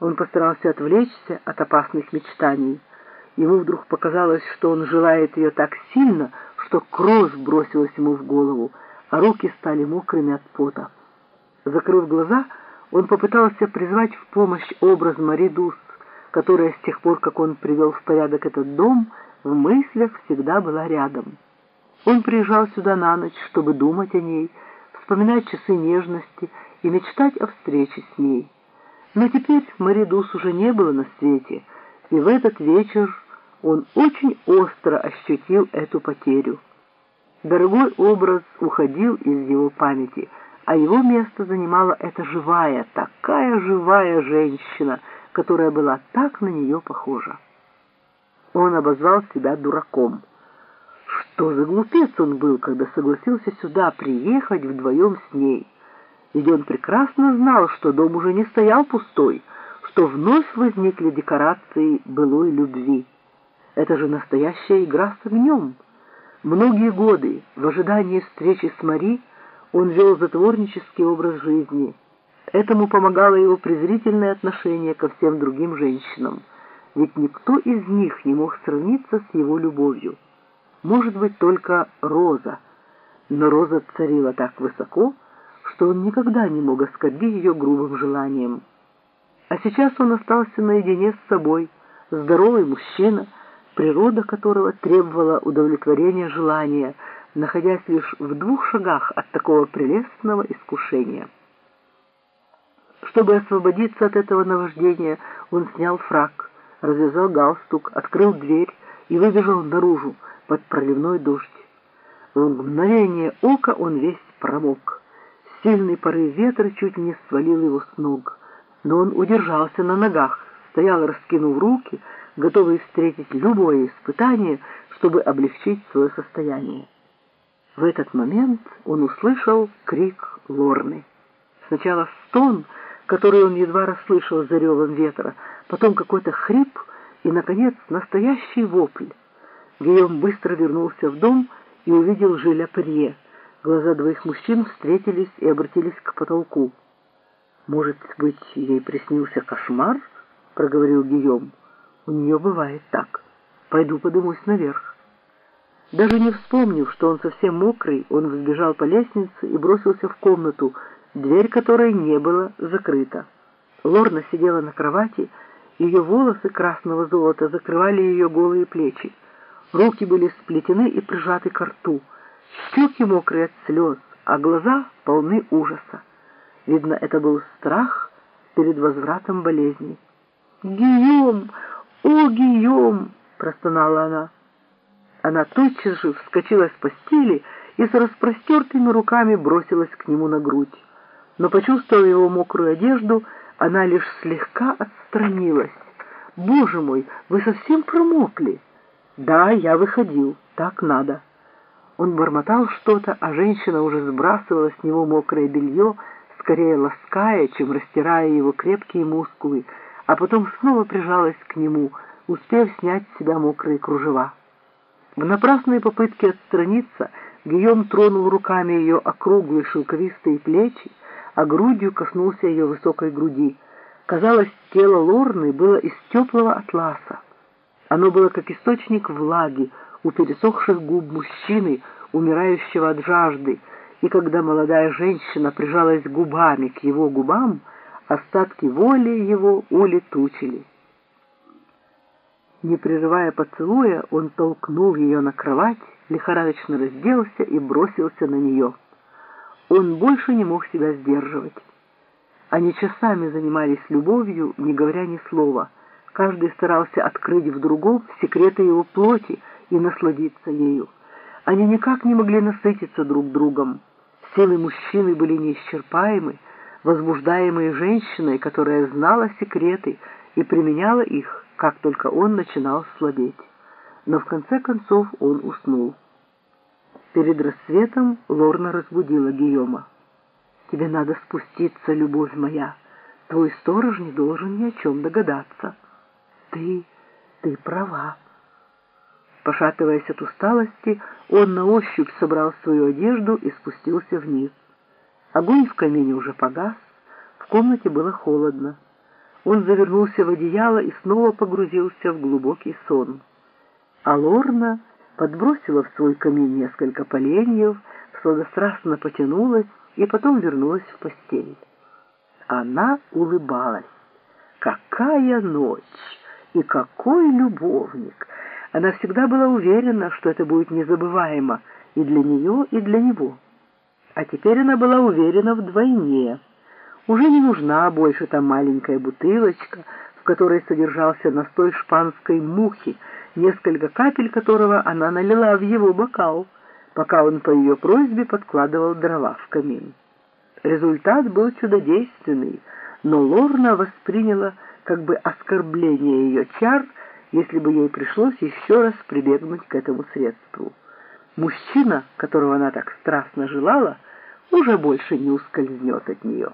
Он постарался отвлечься от опасных мечтаний. Ему вдруг показалось, что он желает ее так сильно, что кровь бросилась ему в голову, а руки стали мокрыми от пота. Закрыв глаза, он попытался призвать в помощь образ Мари Дус, которая с тех пор, как он привел в порядок этот дом, в мыслях всегда была рядом. Он приезжал сюда на ночь, чтобы думать о ней, вспоминать часы нежности и мечтать о встрече с ней. Но теперь Маридус уже не было на свете, и в этот вечер он очень остро ощутил эту потерю. Дорогой образ уходил из его памяти, а его место занимала эта живая, такая живая женщина, которая была так на нее похожа. Он обозвал себя дураком. Что за глупец он был, когда согласился сюда приехать вдвоем с ней? Ведь он прекрасно знал, что дом уже не стоял пустой, что вновь возникли декорации былой любви. Это же настоящая игра с огнем. Многие годы в ожидании встречи с Мари он вел затворнический образ жизни. Этому помогало его презрительное отношение ко всем другим женщинам, ведь никто из них не мог сравниться с его любовью. Может быть, только Роза, но Роза царила так высоко, что он никогда не мог оскорбить ее грубым желанием. А сейчас он остался наедине с собой, здоровый мужчина, природа которого требовала удовлетворения желания, находясь лишь в двух шагах от такого прелестного искушения. Чтобы освободиться от этого наваждения, он снял фраг, развязал галстук, открыл дверь и выбежал наружу под проливной дождь. В мгновение ока он весь промок. Сильный порыв ветра чуть не свалил его с ног, но он удержался на ногах, стоял, раскинув руки, готовый встретить любое испытание, чтобы облегчить свое состояние. В этот момент он услышал крик Лорны. Сначала стон, который он едва расслышал за ревом ветра, потом какой-то хрип и, наконец, настоящий вопль. Гийом быстро вернулся в дом и увидел Жиля Перье — Глаза двоих мужчин встретились и обратились к потолку. «Может быть, ей приснился кошмар?» — проговорил Гийом. «У нее бывает так. Пойду подымусь наверх». Даже не вспомнив, что он совсем мокрый, он взбежал по лестнице и бросился в комнату, дверь которой не была закрыта. Лорна сидела на кровати, ее волосы красного золота закрывали ее голые плечи. Руки были сплетены и прижаты к рту — щеки мокрые от слез, а глаза полны ужаса. Видно, это был страх перед возвратом болезни. «Гийом! О, Гийом!» — простонала она. Она тотчас же вскочила с постели и с распростертыми руками бросилась к нему на грудь. Но, почувствовав его мокрую одежду, она лишь слегка отстранилась. «Боже мой, вы совсем промокли!» «Да, я выходил, так надо». Он бормотал что-то, а женщина уже сбрасывала с него мокрое белье, скорее лаская, чем растирая его крепкие мускулы, а потом снова прижалась к нему, успев снять с себя мокрые кружева. В напрасной попытке отстраниться Гийом тронул руками ее округлые шелковистые плечи, а грудью коснулся ее высокой груди. Казалось, тело Лорны было из теплого атласа. Оно было как источник влаги, у пересохших губ мужчины, умирающего от жажды, и когда молодая женщина прижалась губами к его губам, остатки воли его улетучили. Не прерывая поцелуя, он толкнул ее на кровать, лихорадочно разделся и бросился на нее. Он больше не мог себя сдерживать. Они часами занимались любовью, не говоря ни слова. Каждый старался открыть в другом секреты его плоти, и насладиться ею. Они никак не могли насытиться друг другом. Силы мужчины были неисчерпаемы, возбуждаемые женщиной, которая знала секреты и применяла их, как только он начинал слабеть. Но в конце концов он уснул. Перед рассветом Лорна разбудила Гийома. «Тебе надо спуститься, любовь моя. Твой сторож не должен ни о чем догадаться. Ты, ты права». Пошатываясь от усталости, он на ощупь собрал свою одежду и спустился вниз. Огонь в камине уже погас, в комнате было холодно. он завернулся в одеяло и снова погрузился в глубокий сон. А Лорна подбросила в свой камин несколько поленьев, сладострастно потянулась и потом вернулась в постель. Она улыбалась. Какая ночь! И какой любовник! Она всегда была уверена, что это будет незабываемо и для нее, и для него. А теперь она была уверена вдвойне. Уже не нужна больше та маленькая бутылочка, в которой содержался настой шпанской мухи, несколько капель которого она налила в его бокал, пока он по ее просьбе подкладывал дрова в камин. Результат был чудодейственный, но Лорна восприняла как бы оскорбление ее чар, если бы ей пришлось еще раз прибегнуть к этому средству. Мужчина, которого она так страстно желала, уже больше не ускользнет от нее.